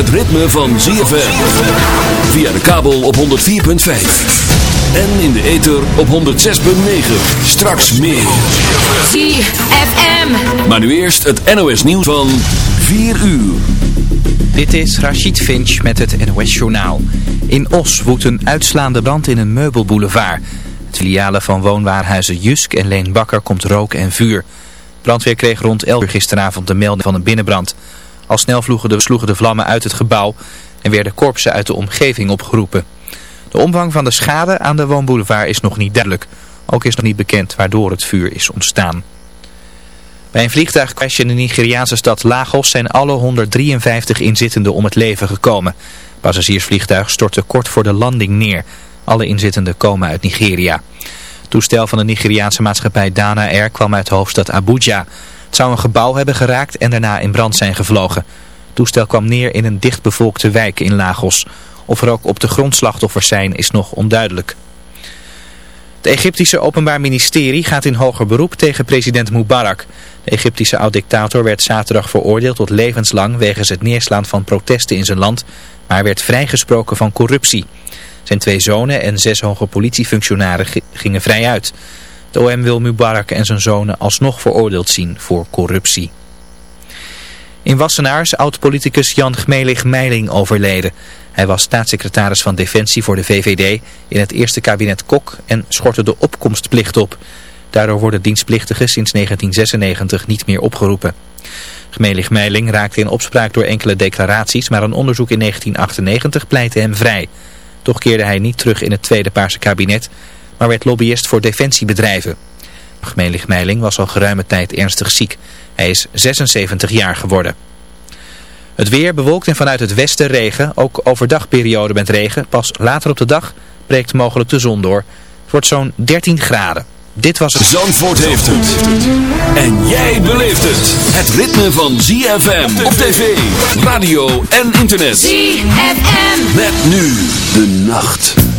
Het ritme van ZFM. Via de kabel op 104.5. En in de ether op 106.9. Straks meer. ZFM. Maar nu eerst het NOS nieuws van 4 uur. Dit is Rachid Finch met het NOS Journaal. In Os woedt een uitslaande brand in een meubelboulevard. Het filialen van woonwaarhuizen Jusk en Leen Bakker komt rook en vuur. Brandweer kreeg rond 11 uur gisteravond de melding van een binnenbrand. Al snel vloegen de, sloegen de vlammen uit het gebouw en werden korpsen uit de omgeving opgeroepen. De omvang van de schade aan de woonboulevard is nog niet duidelijk. Ook is nog niet bekend waardoor het vuur is ontstaan. Bij een vliegtuigcrash in de Nigeriaanse stad Lagos zijn alle 153 inzittenden om het leven gekomen. Passagiersvliegtuig stortte kort voor de landing neer. Alle inzittenden komen uit Nigeria. Het toestel van de Nigeriaanse maatschappij Dana Air kwam uit de hoofdstad Abuja. Het zou een gebouw hebben geraakt en daarna in brand zijn gevlogen. Het toestel kwam neer in een dichtbevolkte wijk in Lagos. Of er ook op de grond slachtoffers zijn is nog onduidelijk. Het Egyptische Openbaar Ministerie gaat in hoger beroep tegen president Mubarak. De Egyptische oud-dictator werd zaterdag veroordeeld tot levenslang wegens het neerslaan van protesten in zijn land, maar werd vrijgesproken van corruptie. Zijn twee zonen en zes hoge politiefunctionarissen gingen vrij uit. De OM wil Mubarak en zijn zonen alsnog veroordeeld zien voor corruptie. In Wassenaar is oud-politicus Jan Gmelig Meiling overleden. Hij was staatssecretaris van Defensie voor de VVD in het eerste kabinet Kok en schortte de opkomstplicht op. Daardoor worden dienstplichtigen sinds 1996 niet meer opgeroepen. Gmelig Meiling raakte in opspraak door enkele declaraties, maar een onderzoek in 1998 pleitte hem vrij. Toch keerde hij niet terug in het tweede Paarse kabinet, maar werd lobbyist voor defensiebedrijven. Gmelig Meiling was al geruime tijd ernstig ziek. Hij is 76 jaar geworden. Het weer bewolkt en vanuit het westen regen, ook overdagperiode met regen. Pas later op de dag breekt mogelijk de zon door. Het wordt zo'n 13 graden. Dit was het... Zandvoort heeft het. En jij beleeft het. Het ritme van ZFM op tv, radio en internet. ZFM. Met nu de nacht.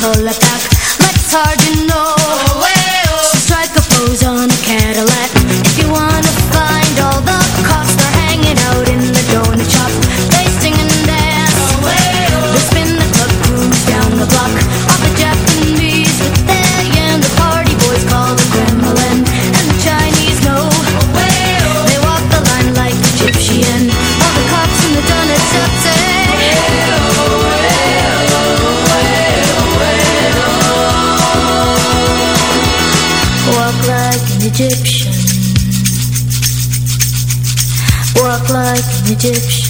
pull it back. Let's start Egyptian.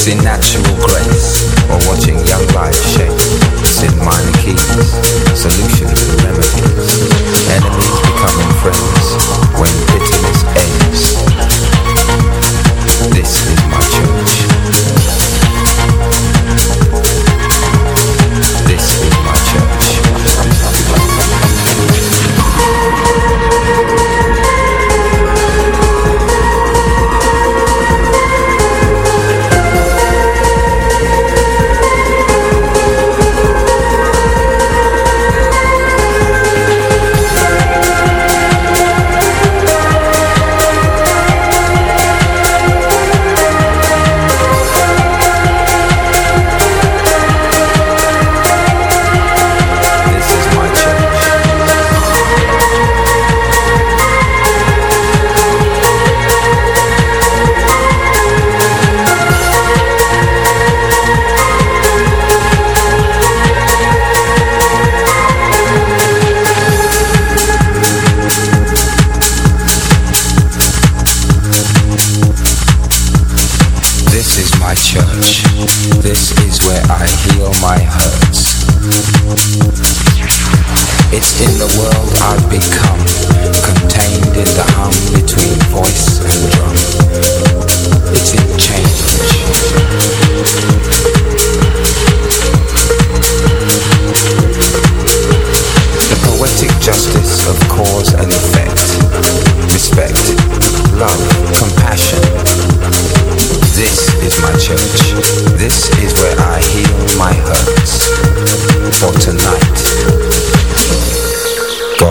It's in natural grace or watching young life shape. It's in minor keys, solutions and remedies. Enemies becoming friends when bitter.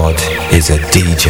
God is a DJ.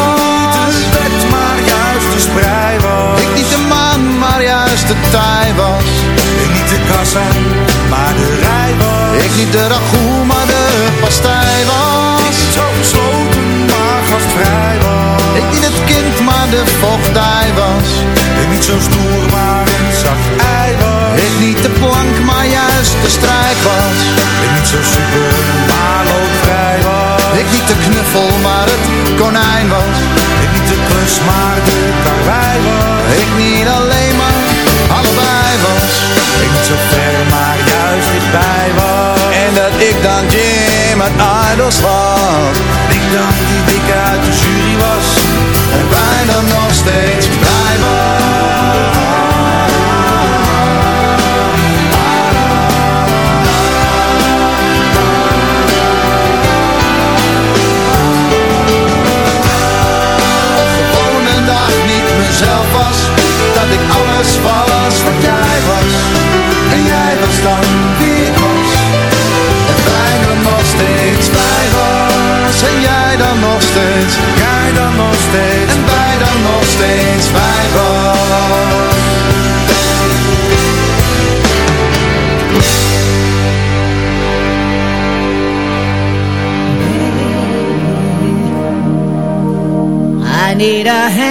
niet de ragout, maar de pastij was Ik niet zo gesloten, maar gastvrij was ik niet het kind, maar de vochtdij was. Ik niet zo stoer, maar een zacht ei was. Ik niet de plank, maar juist de strijd was. Ik niet zo super, maar loopvrij was. Ik niet de knuffel, maar het konijn was. Ik niet de klus, maar de karwei was. Ik niet alleen, maar allebei was. Ik niet zo ver, maar juist dichtbij was. En dat ik dan Jim uit Idols was. Ik dan die dikke uit de jury was. En bijna nog steeds need a hand ¿eh?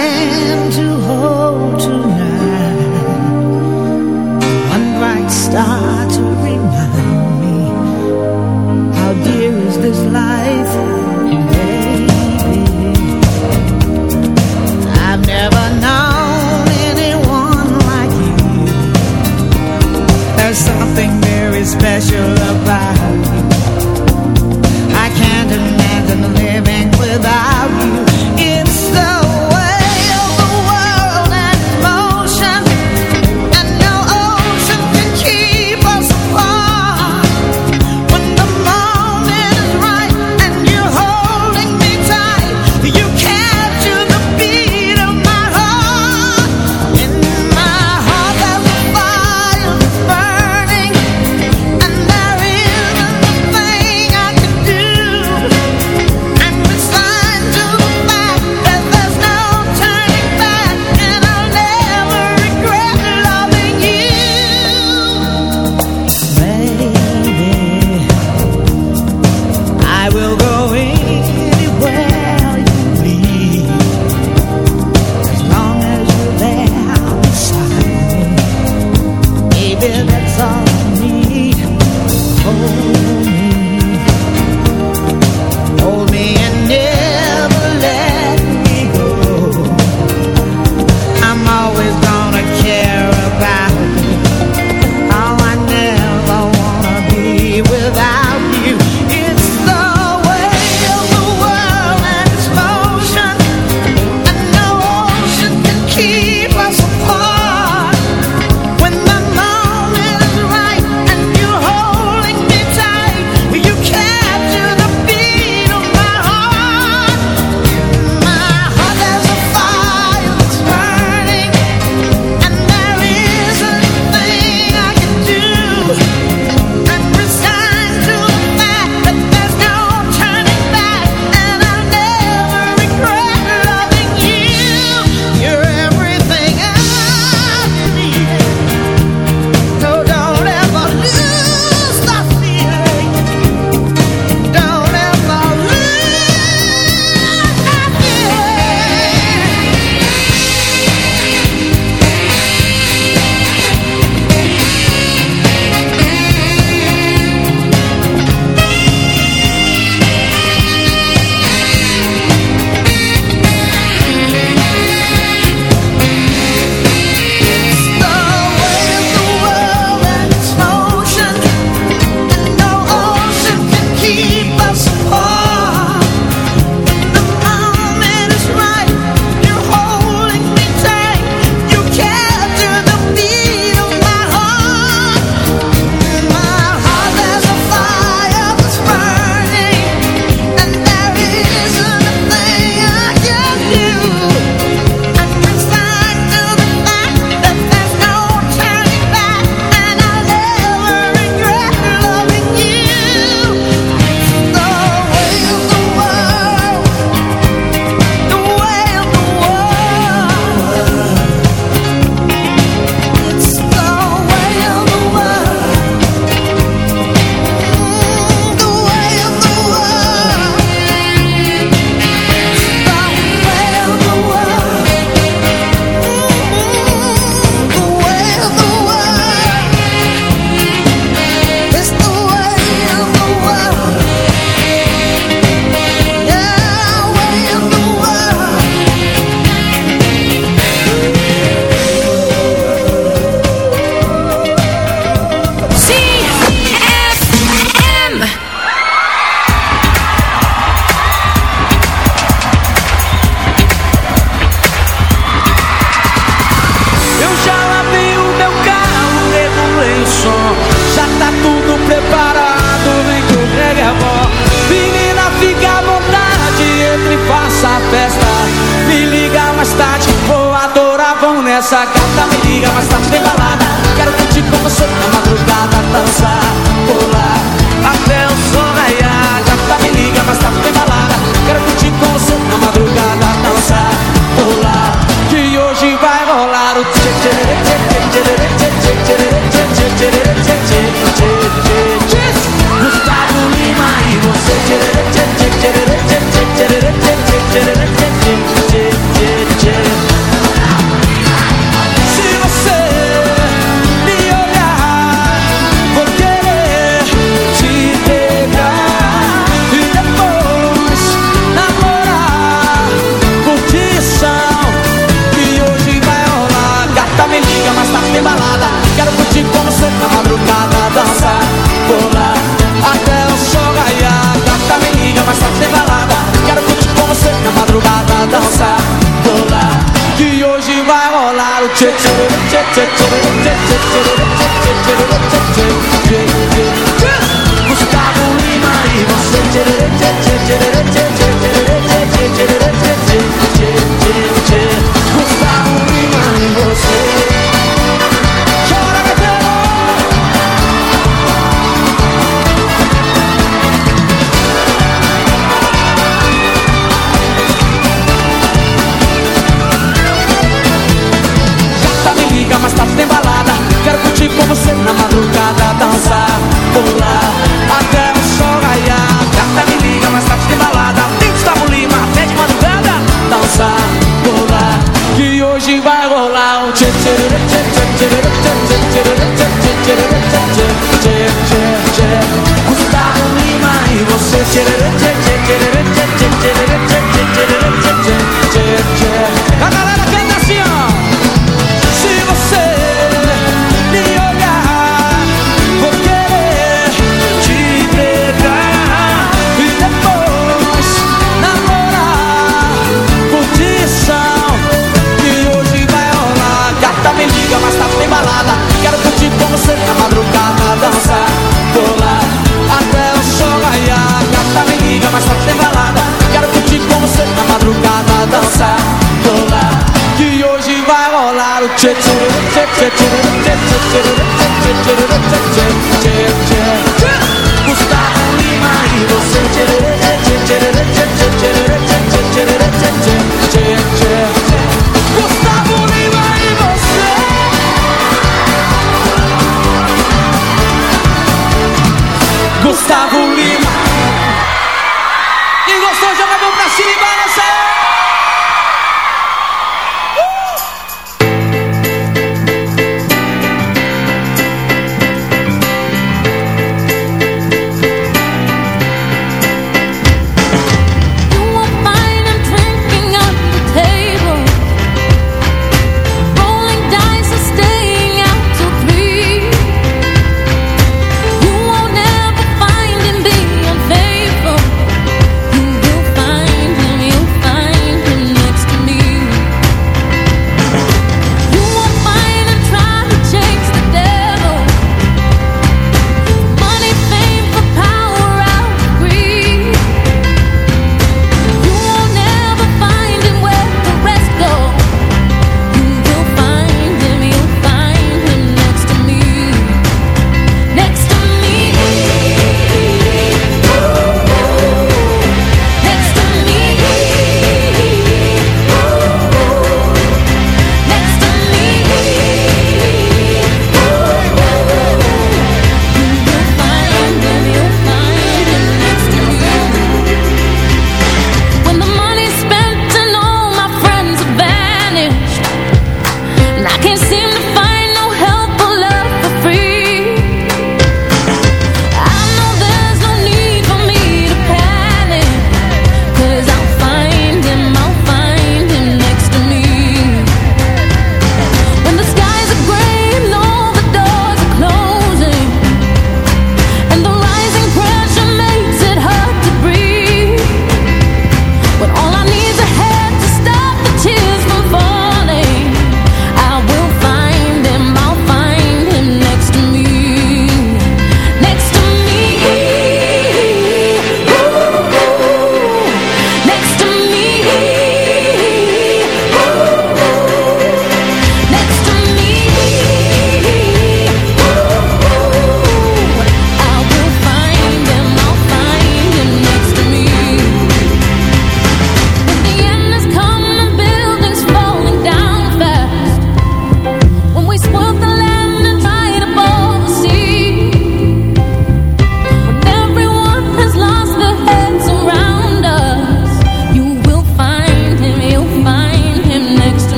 que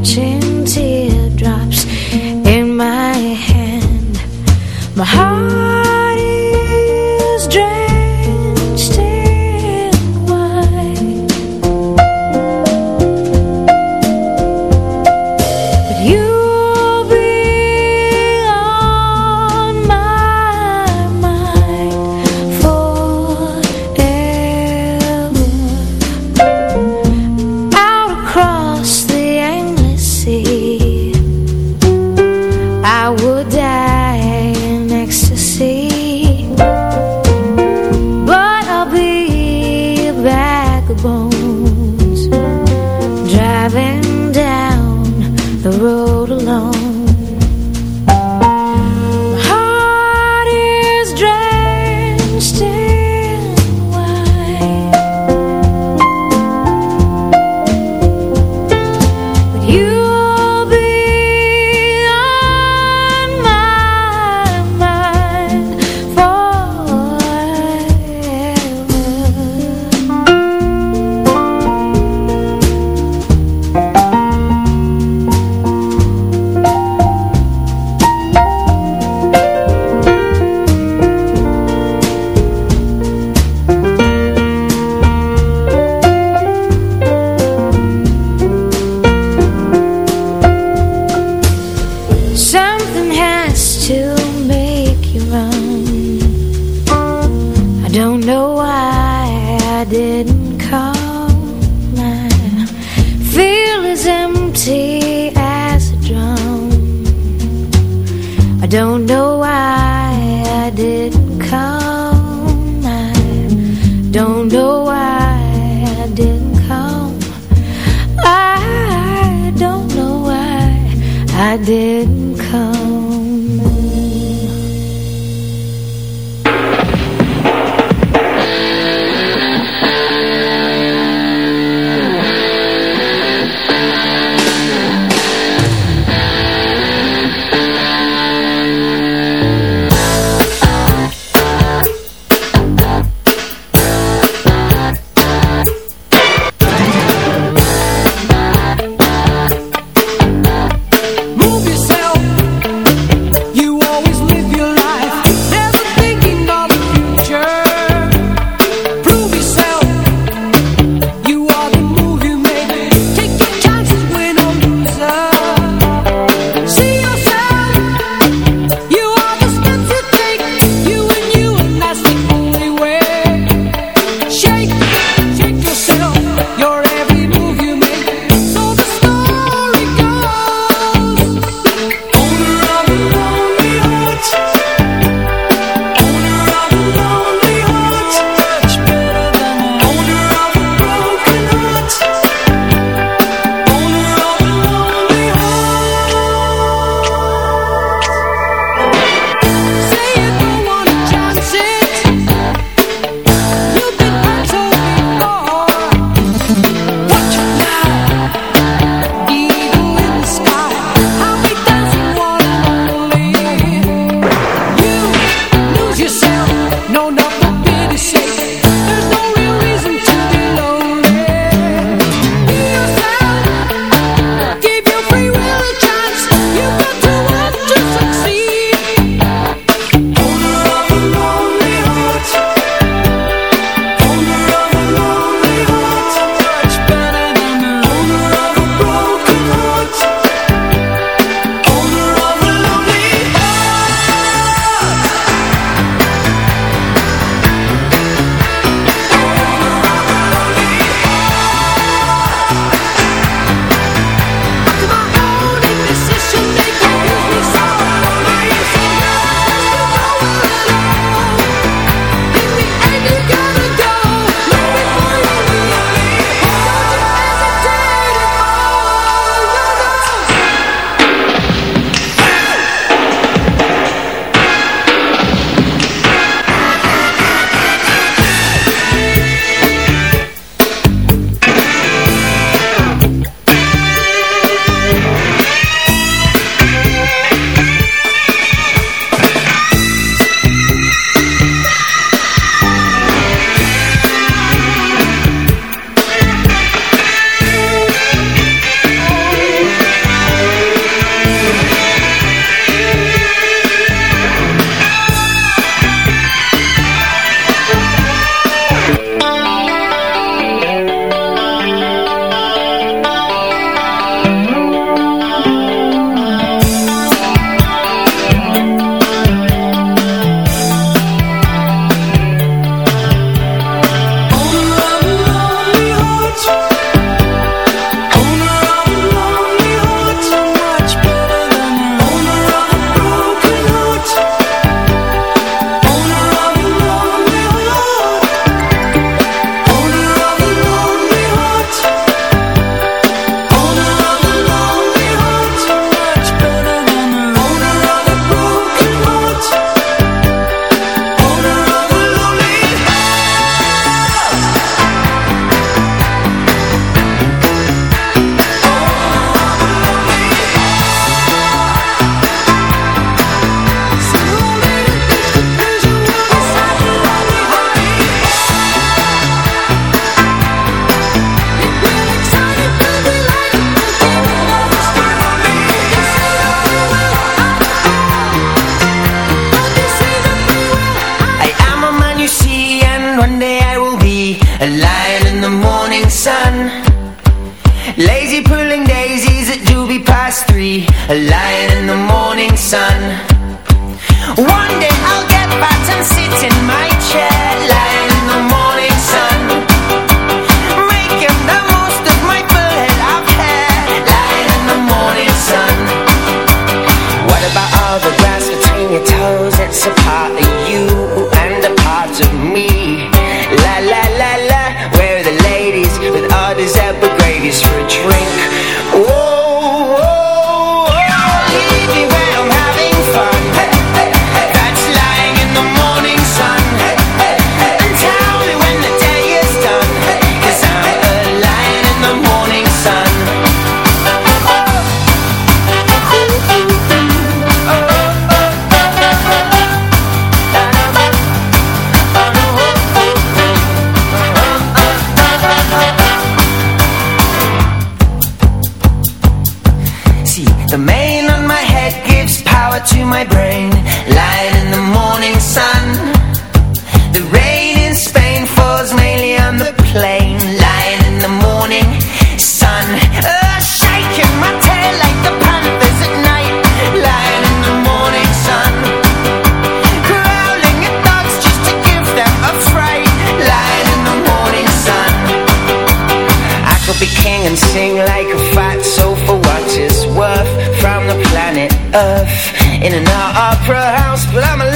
catching teardrops in my hand. My heart. did The mane on my head gives power to my brain. Light in the morning sun. The Earth In an opera house But I'm a